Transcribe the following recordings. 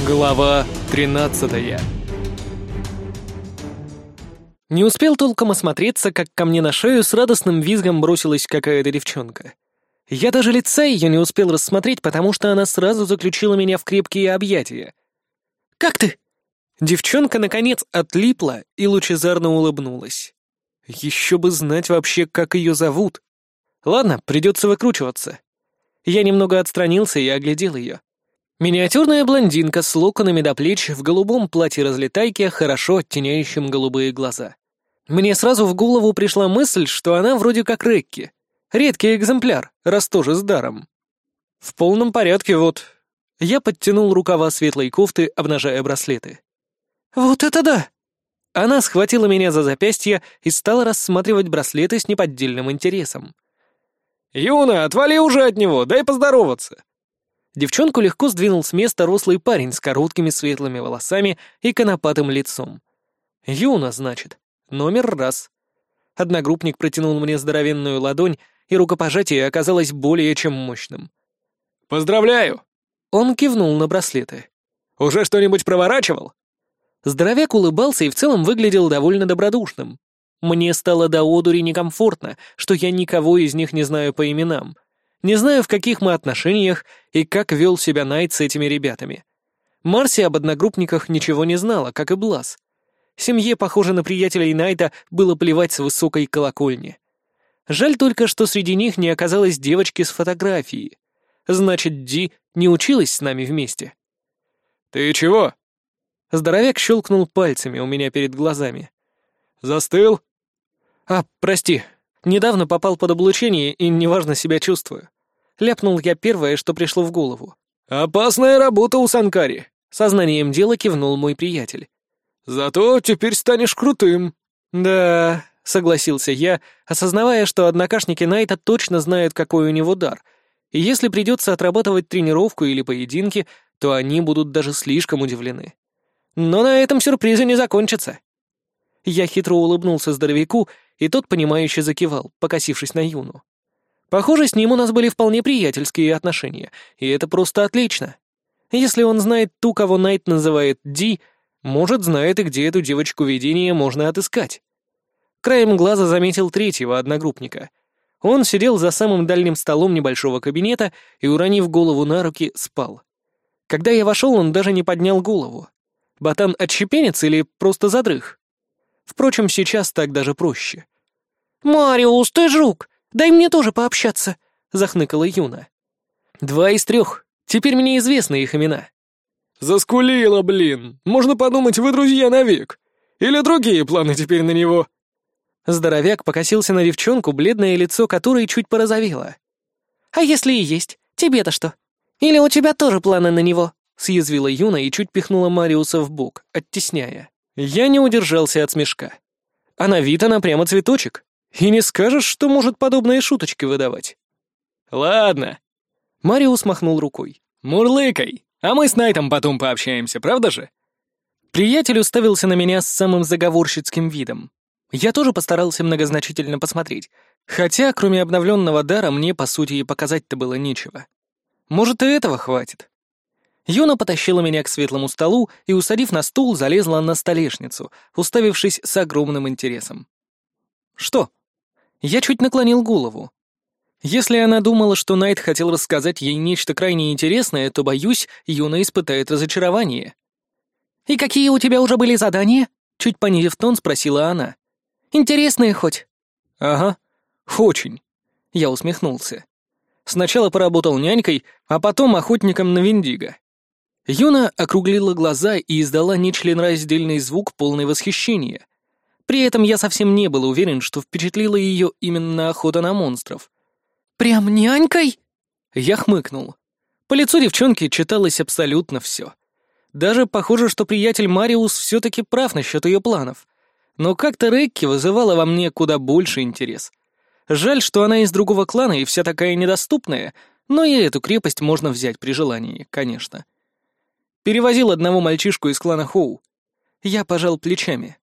Глава 13 Не успел толком осмотреться, как ко мне на шею с радостным визгом бросилась какая-то девчонка. Я даже лица ее не успел рассмотреть, потому что она сразу заключила меня в крепкие объятия. «Как ты?» Девчонка, наконец, отлипла и лучезарно улыбнулась. Еще бы знать вообще, как ее зовут. Ладно, придется выкручиваться. Я немного отстранился и оглядел ее. Миниатюрная блондинка с локонами до плеч в голубом платье-разлетайке, хорошо оттеняющем голубые глаза. Мне сразу в голову пришла мысль, что она вроде как Рекки. Редкий экземпляр, раз тоже с даром. В полном порядке вот. Я подтянул рукава светлой кофты, обнажая браслеты. «Вот это да!» Она схватила меня за запястье и стала рассматривать браслеты с неподдельным интересом. «Юна, отвали уже от него, дай поздороваться!» Девчонку легко сдвинул с места рослый парень с короткими светлыми волосами и конопатым лицом. «Юна, значит. Номер раз». Одногруппник протянул мне здоровенную ладонь, и рукопожатие оказалось более чем мощным. «Поздравляю!» Он кивнул на браслеты. «Уже что-нибудь проворачивал?» Здоровяк улыбался и в целом выглядел довольно добродушным. Мне стало до одури некомфортно, что я никого из них не знаю по именам. Не знаю, в каких мы отношениях и как вел себя Найт с этими ребятами. Марси об одногруппниках ничего не знала, как и Блаз. Семье, похоже на приятелей Найта, было плевать с высокой колокольни. Жаль только, что среди них не оказалось девочки с фотографией. Значит, Ди не училась с нами вместе. «Ты чего?» Здоровяк щелкнул пальцами у меня перед глазами. «Застыл?» «А, прости. Недавно попал под облучение и неважно себя чувствую». Ляпнул я первое, что пришло в голову. «Опасная работа у Санкари», — сознанием дела кивнул мой приятель. «Зато теперь станешь крутым». «Да», — согласился я, осознавая, что однокашники Найта точно знают, какой у него дар, и если придется отрабатывать тренировку или поединки, то они будут даже слишком удивлены. Но на этом сюрпризы не закончатся. Я хитро улыбнулся здоровяку, и тот, понимающе закивал, покосившись на Юну. Похоже, с ним у нас были вполне приятельские отношения, и это просто отлично. Если он знает ту, кого Найт называет Ди, может, знает и где эту девочку видения можно отыскать. Краем глаза заметил третьего одногруппника. Он сидел за самым дальним столом небольшого кабинета и, уронив голову на руки, спал. Когда я вошел, он даже не поднял голову. Ботан отщепенец или просто задрых? Впрочем, сейчас так даже проще. «Мариус, ты жук! Дай мне тоже пообщаться!» — захныкала Юна. «Два из трех. Теперь мне известны их имена». «Заскулила, блин! Можно подумать, вы друзья навек. Или другие планы теперь на него?» Здоровяк покосился на девчонку, бледное лицо которой чуть порозовело. «А если и есть? Тебе-то что? Или у тебя тоже планы на него?» — съязвила Юна и чуть пихнула Мариуса в бок, оттесняя. Я не удержался от смешка. А на вид она прямо цветочек. И не скажешь, что может подобные шуточки выдавать. «Ладно». Мариус махнул рукой. «Мурлыкай, а мы с Найтом потом пообщаемся, правда же?» Приятель уставился на меня с самым заговорщицким видом. Я тоже постарался многозначительно посмотреть, хотя, кроме обновленного дара, мне, по сути, и показать-то было нечего. Может, и этого хватит. Юна потащила меня к светлому столу и, усадив на стул, залезла на столешницу, уставившись с огромным интересом. «Что?» Я чуть наклонил голову. Если она думала, что Найт хотел рассказать ей нечто крайне интересное, то, боюсь, Юна испытает разочарование. «И какие у тебя уже были задания?» Чуть понизив тон, спросила она. «Интересные хоть?» «Ага, очень». Я усмехнулся. Сначала поработал нянькой, а потом охотником на Виндиго. Юна округлила глаза и издала нечленораздельный звук полный восхищения. При этом я совсем не был уверен, что впечатлила ее именно охота на монстров. «Прям нянькой?» Я хмыкнул. По лицу девчонки читалось абсолютно все. Даже похоже, что приятель Мариус все-таки прав насчет ее планов. Но как-то Рекки вызывала во мне куда больше интерес. Жаль, что она из другого клана и вся такая недоступная, но и эту крепость можно взять при желании, конечно. Перевозил одного мальчишку из клана Хоу. Я пожал плечами.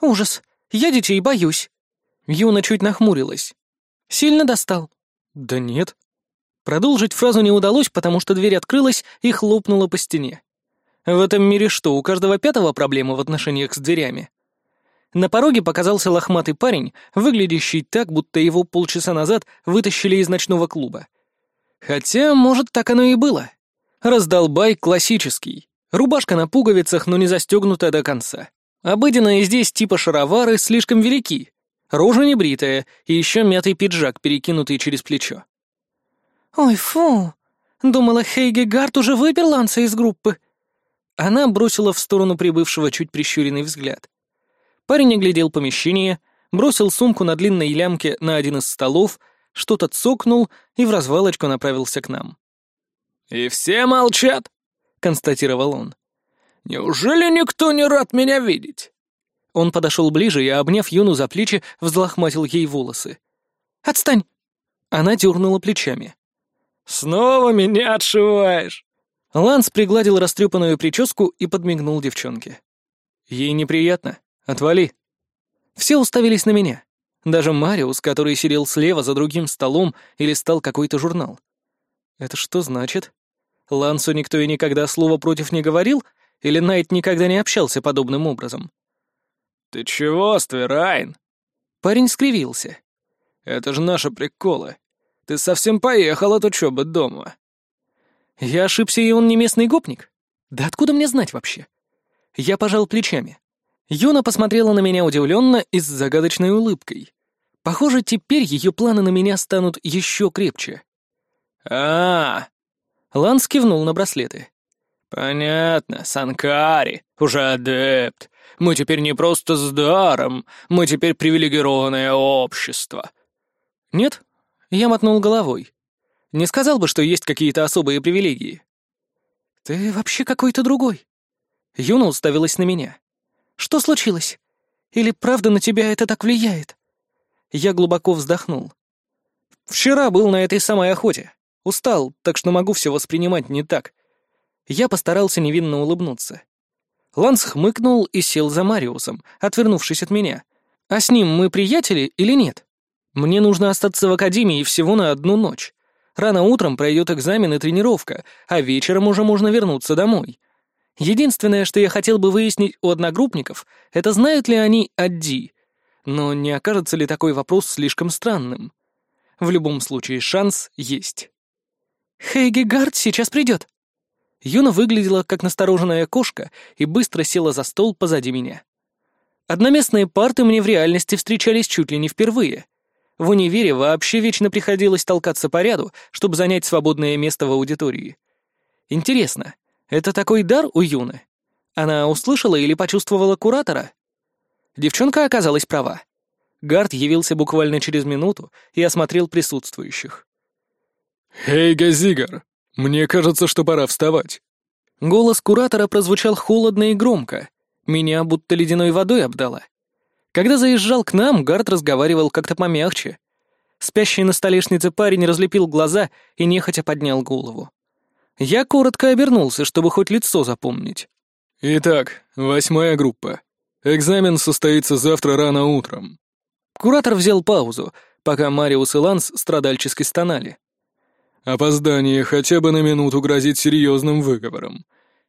«Ужас! Я детей боюсь!» Юна чуть нахмурилась. «Сильно достал?» «Да нет». Продолжить фразу не удалось, потому что дверь открылась и хлопнула по стене. В этом мире что, у каждого пятого проблемы в отношениях с дверями? На пороге показался лохматый парень, выглядящий так, будто его полчаса назад вытащили из ночного клуба. Хотя, может, так оно и было. Раздолбай классический. Рубашка на пуговицах, но не застегнутая до конца. Обыденные здесь типа шаровары слишком велики. Рожа небритая и еще мятый пиджак, перекинутый через плечо. «Ой, фу! Думала, Хейги Гарт уже выпер Ланса из группы». Она бросила в сторону прибывшего чуть прищуренный взгляд. Парень оглядел помещение, бросил сумку на длинной лямке на один из столов, что-то цокнул и в развалочку направился к нам. «И все молчат», — констатировал он. «Неужели никто не рад меня видеть?» Он подошел ближе и, обняв Юну за плечи, взлохматил ей волосы. «Отстань!» Она дернула плечами. «Снова меня отшиваешь!» Ланс пригладил растрепанную прическу и подмигнул девчонке. «Ей неприятно. Отвали!» Все уставились на меня. Даже Мариус, который сидел слева за другим столом и листал какой-то журнал. Это что значит? Лансу никто и никогда слова против не говорил? Или Найт никогда не общался подобным образом? «Ты чего, Стверайн?» Парень скривился. «Это же наши приколы. Ты совсем поехал от учебы дома». Я ошибся, и он не местный гопник? Да откуда мне знать вообще? Я пожал плечами. Юна посмотрела на меня удивленно и с загадочной улыбкой. Похоже, теперь ее планы на меня станут еще крепче. а, -а, -а. Ланс кивнул на браслеты. «Понятно, Санкари, уже адепт. Мы теперь не просто с даром, мы теперь привилегированное общество». «Нет?» — я мотнул головой. Не сказал бы, что есть какие-то особые привилегии. «Ты вообще какой-то другой». Юна уставилась на меня. «Что случилось? Или правда на тебя это так влияет?» Я глубоко вздохнул. «Вчера был на этой самой охоте. Устал, так что могу все воспринимать не так». Я постарался невинно улыбнуться. Ланс хмыкнул и сел за Мариусом, отвернувшись от меня. «А с ним мы приятели или нет? Мне нужно остаться в академии всего на одну ночь. Рано утром пройдет экзамен и тренировка, а вечером уже можно вернуться домой. Единственное, что я хотел бы выяснить у одногруппников, это знают ли они о Ди. Но не окажется ли такой вопрос слишком странным? В любом случае, шанс есть. «Хейги Гард сейчас придет». Юна выглядела как настороженная кошка и быстро села за стол позади меня. Одноместные парты мне в реальности встречались чуть ли не впервые — в универе вообще вечно приходилось толкаться по ряду, чтобы занять свободное место в аудитории. Интересно, это такой дар у Юны? Она услышала или почувствовала куратора? Девчонка оказалась права. Гард явился буквально через минуту и осмотрел присутствующих. «Эй, Газигар, мне кажется, что пора вставать». Голос куратора прозвучал холодно и громко. Меня будто ледяной водой обдало. Когда заезжал к нам, Гард разговаривал как-то помягче. Спящий на столешнице парень разлепил глаза и нехотя поднял голову. Я коротко обернулся, чтобы хоть лицо запомнить. «Итак, восьмая группа. Экзамен состоится завтра рано утром». Куратор взял паузу, пока Мариус и Ланс страдальчески стонали. «Опоздание хотя бы на минуту грозит серьезным выговором.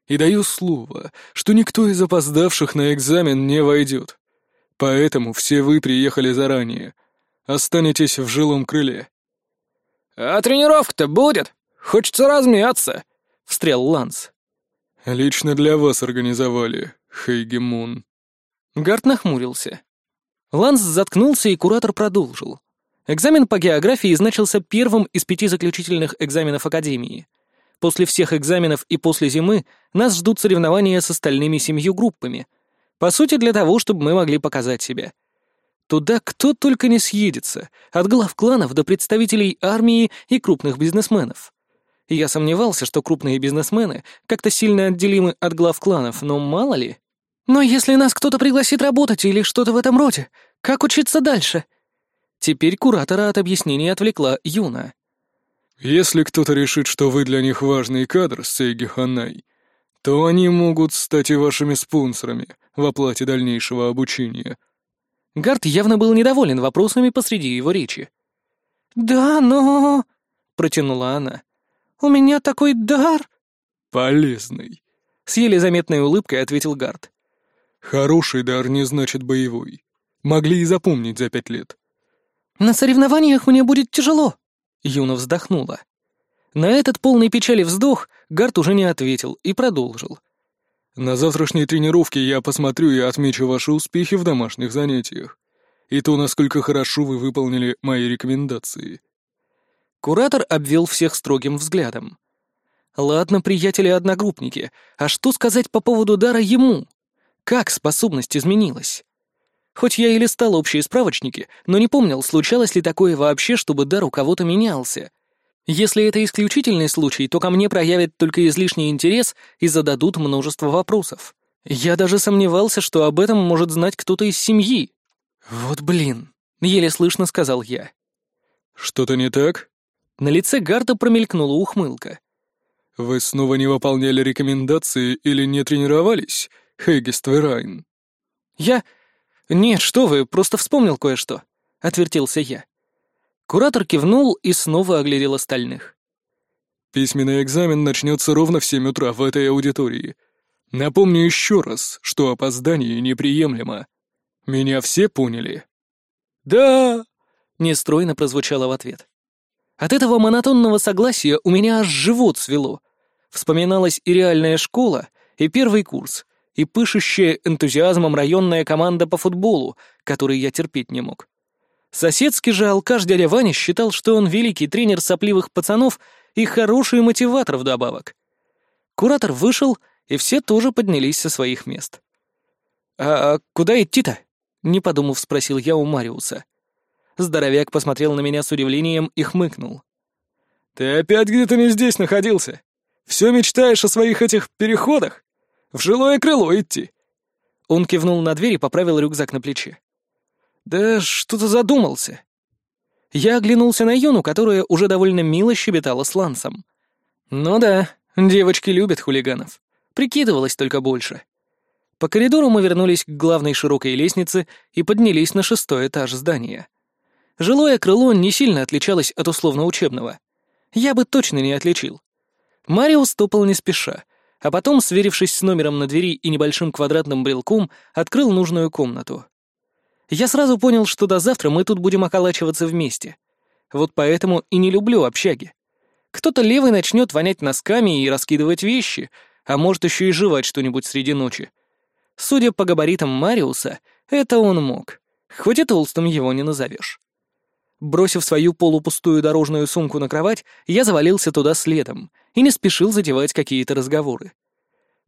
И даю слово, что никто из опоздавших на экзамен не войдет. Поэтому все вы приехали заранее. Останетесь в жилом крыле». «А тренировка-то будет? Хочется размяться», — встрял Ланс. «Лично для вас организовали, Хейгемон». Гарт нахмурился. Ланс заткнулся, и куратор продолжил. Экзамен по географии значился первым из пяти заключительных экзаменов Академии. После всех экзаменов и после зимы нас ждут соревнования с остальными семью группами — по сути, для того, чтобы мы могли показать себя. Туда кто только не съедется, от глав кланов до представителей армии и крупных бизнесменов. Я сомневался, что крупные бизнесмены как-то сильно отделимы от глав кланов, но мало ли. Но если нас кто-то пригласит работать или что-то в этом роде, как учиться дальше? Теперь куратора от объяснений отвлекла Юна. «Если кто-то решит, что вы для них важный кадр, Сейги Ханай, то они могут стать и вашими спонсорами в оплате дальнейшего обучения». Гард явно был недоволен вопросами посреди его речи. «Да, но...» — протянула она. «У меня такой дар...» «Полезный», — С еле заметной улыбкой ответил Гард. «Хороший дар не значит боевой. Могли и запомнить за пять лет». «На соревнованиях мне будет тяжело», — Юна вздохнула. На этот полный печали вздох Гард уже не ответил и продолжил. «На завтрашней тренировке я посмотрю и отмечу ваши успехи в домашних занятиях. И то, насколько хорошо вы выполнили мои рекомендации». Куратор обвел всех строгим взглядом. «Ладно, приятели-одногруппники, а что сказать по поводу дара ему? Как способность изменилась?» Хоть я и листал общие справочники, но не помнил, случалось ли такое вообще, чтобы дар у кого-то менялся. Если это исключительный случай, то ко мне проявят только излишний интерес и зададут множество вопросов. Я даже сомневался, что об этом может знать кто-то из семьи. «Вот блин», — еле слышно сказал я. «Что-то не так?» На лице Гарда промелькнула ухмылка. «Вы снова не выполняли рекомендации или не тренировались, Хейгест Верайн?» «Я... Нет, что вы, просто вспомнил кое-что», — отвертелся я. Куратор кивнул и снова оглядел остальных. «Письменный экзамен начнется ровно в семь утра в этой аудитории. Напомню еще раз, что опоздание неприемлемо. Меня все поняли?» «Да!» — нестройно прозвучало в ответ. От этого монотонного согласия у меня аж живот свело. Вспоминалась и реальная школа, и первый курс, и пышущая энтузиазмом районная команда по футболу, который я терпеть не мог. Соседский же алкаш дядя Ваня считал, что он великий тренер сопливых пацанов и хороший мотиватор вдобавок. Куратор вышел, и все тоже поднялись со своих мест. «А куда идти-то?» — не подумав, спросил я у Мариуса. Здоровяк посмотрел на меня с удивлением и хмыкнул. «Ты опять где-то не здесь находился? Все мечтаешь о своих этих переходах? В жилое крыло идти?» Он кивнул на дверь и поправил рюкзак на плече. Да что-то задумался. Я оглянулся на Юну, которая уже довольно мило щебетала с Лансом. Ну да, девочки любят хулиганов. Прикидывалась только больше. По коридору мы вернулись к главной широкой лестнице и поднялись на шестой этаж здания. Жилое крыло не сильно отличалось от условно-учебного. Я бы точно не отличил. Мариус топал не спеша, а потом, сверившись с номером на двери и небольшим квадратным брелком, открыл нужную комнату. Я сразу понял, что до завтра мы тут будем околачиваться вместе. Вот поэтому и не люблю общаги. Кто-то левый начнет вонять носками и раскидывать вещи, а может еще и жевать что-нибудь среди ночи. Судя по габаритам Мариуса, это он мог. Хоть и толстым его не назовешь. Бросив свою полупустую дорожную сумку на кровать, я завалился туда следом и не спешил затевать какие-то разговоры.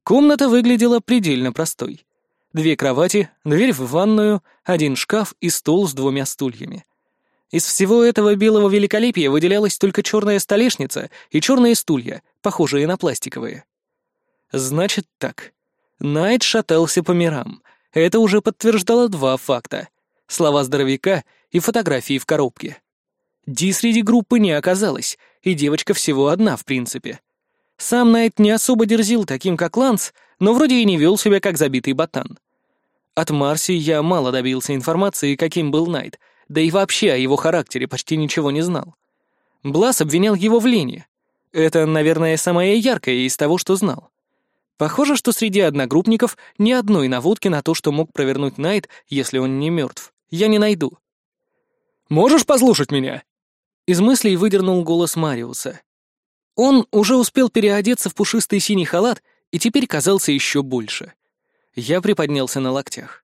Комната выглядела предельно простой. Две кровати, дверь в ванную, один шкаф и стол с двумя стульями. Из всего этого белого великолепия выделялась только черная столешница и черные стулья, похожие на пластиковые. Значит так. Найт шатался по мирам. Это уже подтверждало два факта. Слова здоровяка и фотографии в коробке. Ди среди группы не оказалось, и девочка всего одна, в принципе. Сам Найт не особо дерзил таким, как Ланс, но вроде и не вел себя как забитый ботан. От Марси я мало добился информации, каким был Найт, да и вообще о его характере почти ничего не знал. Блас обвинял его в лени. Это, наверное, самое яркое из того, что знал. Похоже, что среди одногруппников ни одной наводки на то, что мог провернуть Найт, если он не мертв, я не найду. «Можешь послушать меня?» Из мыслей выдернул голос Мариуса. Он уже успел переодеться в пушистый синий халат и теперь казался еще больше. Я приподнялся на локтях.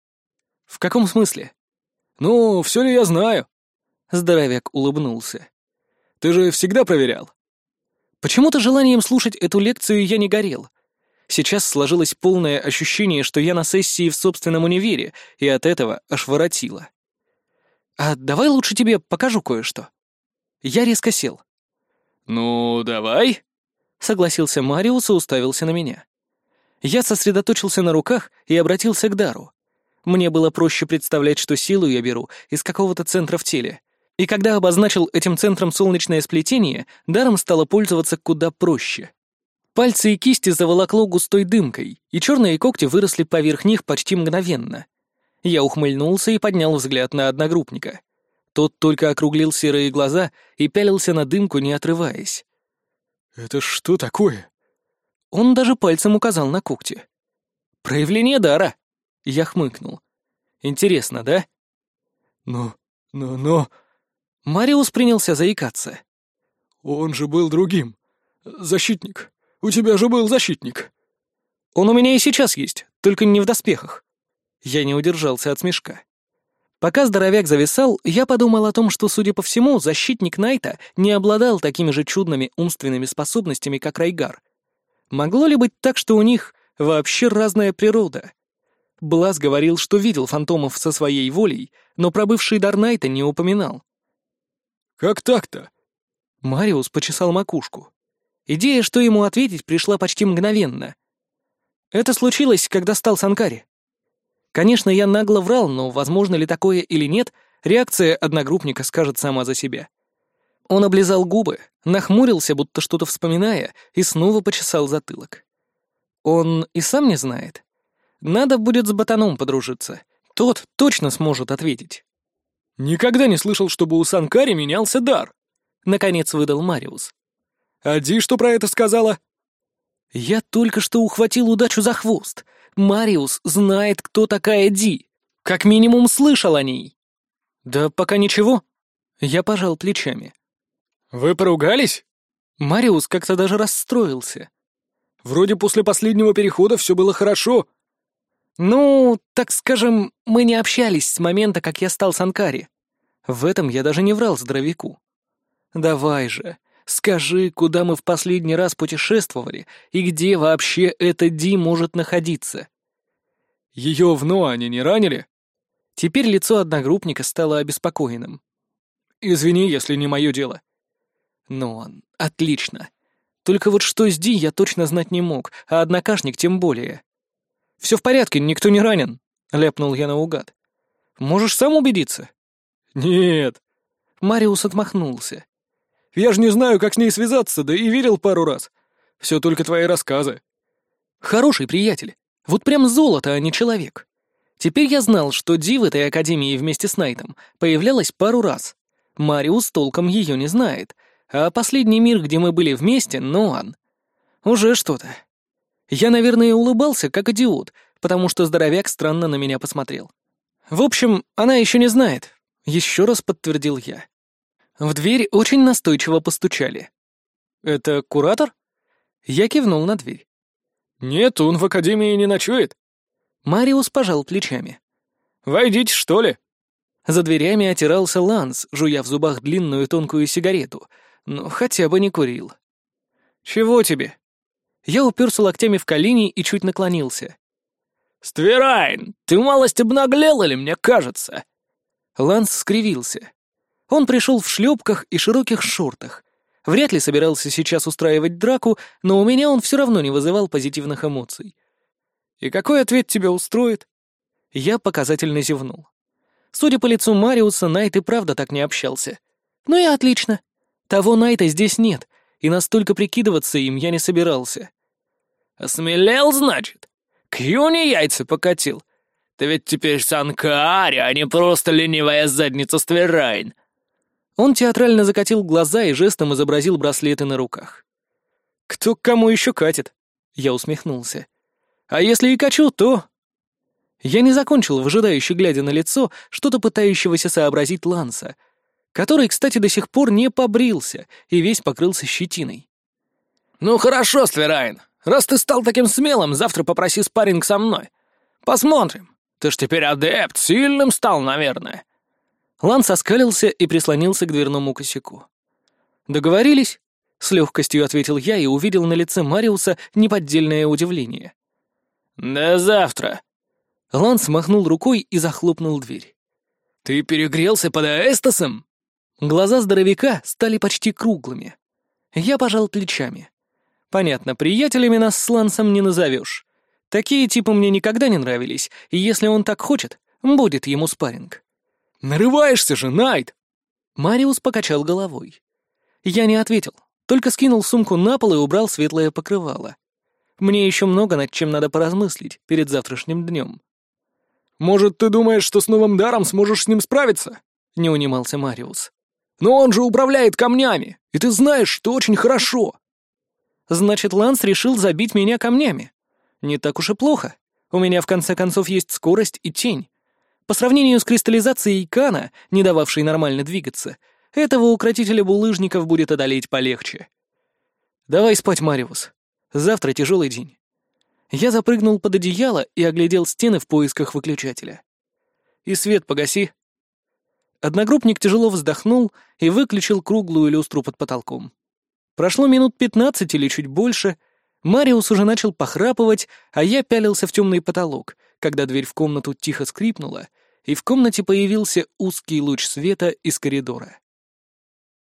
«В каком смысле?» «Ну, все ли я знаю?» Здоровяк улыбнулся. «Ты же всегда проверял?» Почему-то желанием слушать эту лекцию я не горел. Сейчас сложилось полное ощущение, что я на сессии в собственном универе, и от этого аж воротило. «А давай лучше тебе покажу кое-что». Я резко сел. «Ну, давай», — согласился Мариус и уставился на меня. Я сосредоточился на руках и обратился к дару. Мне было проще представлять, что силу я беру из какого-то центра в теле. И когда обозначил этим центром солнечное сплетение, даром стало пользоваться куда проще. Пальцы и кисти заволокло густой дымкой, и черные когти выросли поверх них почти мгновенно. Я ухмыльнулся и поднял взгляд на одногруппника. Тот только округлил серые глаза и пялился на дымку, не отрываясь. «Это что такое?» Он даже пальцем указал на когти. «Проявление дара!» Я хмыкнул. «Интересно, да?» «Но... но... но...» Мариус принялся заикаться. «Он же был другим. Защитник. У тебя же был защитник». «Он у меня и сейчас есть, только не в доспехах». Я не удержался от смешка. Пока здоровяк зависал, я подумал о том, что, судя по всему, защитник Найта не обладал такими же чудными умственными способностями, как Райгар. Могло ли быть так, что у них вообще разная природа? Блаз говорил, что видел фантомов со своей волей, но про бывший дар Найта не упоминал. «Как так-то?» Мариус почесал макушку. Идея, что ему ответить, пришла почти мгновенно. Это случилось, когда стал Санкари. Конечно, я нагло врал, но возможно ли такое или нет, реакция одногруппника скажет сама за себя. Он облизал губы, нахмурился, будто что-то вспоминая, и снова почесал затылок. Он и сам не знает. Надо будет с ботаном подружиться. Тот точно сможет ответить. «Никогда не слышал, чтобы у Санкари менялся дар», — наконец выдал Мариус. «А Ди что про это сказала?» «Я только что ухватил удачу за хвост. Мариус знает, кто такая Ди. Как минимум слышал о ней. Да пока ничего. Я пожал плечами. Вы поругались? Мариус как-то даже расстроился. Вроде после последнего перехода все было хорошо. Ну, так скажем, мы не общались с момента, как я стал Санкари. В этом я даже не врал здоровяку. Давай же, Скажи, куда мы в последний раз путешествовали и где вообще эта Ди может находиться?» «Ее в Ноане не ранили?» Теперь лицо одногруппника стало обеспокоенным. «Извини, если не мое дело». «Ноан, отлично. Только вот что с Ди я точно знать не мог, а однокашник тем более». «Все в порядке, никто не ранен», — ляпнул я наугад. «Можешь сам убедиться?» «Нет». Мариус отмахнулся. Я же не знаю, как с ней связаться, да и видел пару раз. Все только твои рассказы. Хороший приятель. Вот прям золото, а не человек. Теперь я знал, что Ди в этой академии вместе с Найтом появлялась пару раз. Мариус толком ее не знает, а последний мир, где мы были вместе, Ноан. Уже что-то. Я, наверное, улыбался, как идиот, потому что здоровяк странно на меня посмотрел. В общем, она еще не знает. Еще раз подтвердил я. В дверь очень настойчиво постучали. «Это куратор?» Я кивнул на дверь. «Нет, он в академии не ночует». Мариус пожал плечами. «Войдите, что ли?» За дверями отирался Ланс, жуя в зубах длинную тонкую сигарету, но хотя бы не курил. «Чего тебе?» Я уперся локтями в колени и чуть наклонился. «Стверайн, ты малость обнаглел или мне кажется?» Ланс скривился. Он пришел в шлепках и широких шортах. Вряд ли собирался сейчас устраивать драку, но у меня он все равно не вызывал позитивных эмоций. «И какой ответ тебя устроит?» Я показательно зевнул. Судя по лицу Мариуса, Найт и правда так не общался. Ну и отлично. Того Найта здесь нет, и настолько прикидываться им я не собирался. «Осмелел, значит? К Юне яйца покатил? Ты ведь теперь Санкари, а не просто ленивая задница Стверайн!» Он театрально закатил глаза и жестом изобразил браслеты на руках. «Кто к кому еще катит?» Я усмехнулся. «А если и качу, то...» Я не закончил, выжидающе глядя на лицо, что-то пытающегося сообразить Ланса, который, кстати, до сих пор не побрился и весь покрылся щетиной. «Ну хорошо, Сверайн, раз ты стал таким смелым, завтра попроси спарринг со мной. Посмотрим. Ты ж теперь адепт, сильным стал, наверное. Ланс оскалился и прислонился к дверному косяку. «Договорились?» — с легкостью ответил я и увидел на лице Мариуса неподдельное удивление. «До завтра!» Ланс махнул рукой и захлопнул дверь. «Ты перегрелся под Аэстасом?» Глаза здоровяка стали почти круглыми. Я пожал плечами. «Понятно, приятелями нас с Лансом не назовешь. Такие типы мне никогда не нравились, и если он так хочет, будет ему спарринг». Нарываешься же, Найт!» Мариус покачал головой. Я не ответил, только скинул сумку на пол и убрал светлое покрывало. Мне еще много над чем надо поразмыслить перед завтрашним днем. «Может, ты думаешь, что с новым даром сможешь с ним справиться?» — не унимался Мариус. «Но он же управляет камнями, и ты знаешь, что очень хорошо!» Значит, Ланс решил забить меня камнями. Не так уж и плохо. У меня, в конце концов, есть скорость и тень. По сравнению с кристаллизацией Кана, не дававшей нормально двигаться, этого укротителя булыжников будет одолеть полегче. Давай спать, Мариус. Завтра тяжелый день. Я запрыгнул под одеяло и оглядел стены в поисках выключателя. И свет погаси. Одногруппник тяжело вздохнул и выключил круглую люстру под потолком. Прошло минут пятнадцать или чуть больше. Мариус уже начал похрапывать, а я пялился в темный потолок, когда дверь в комнату тихо скрипнула, и в комнате появился узкий луч света из коридора.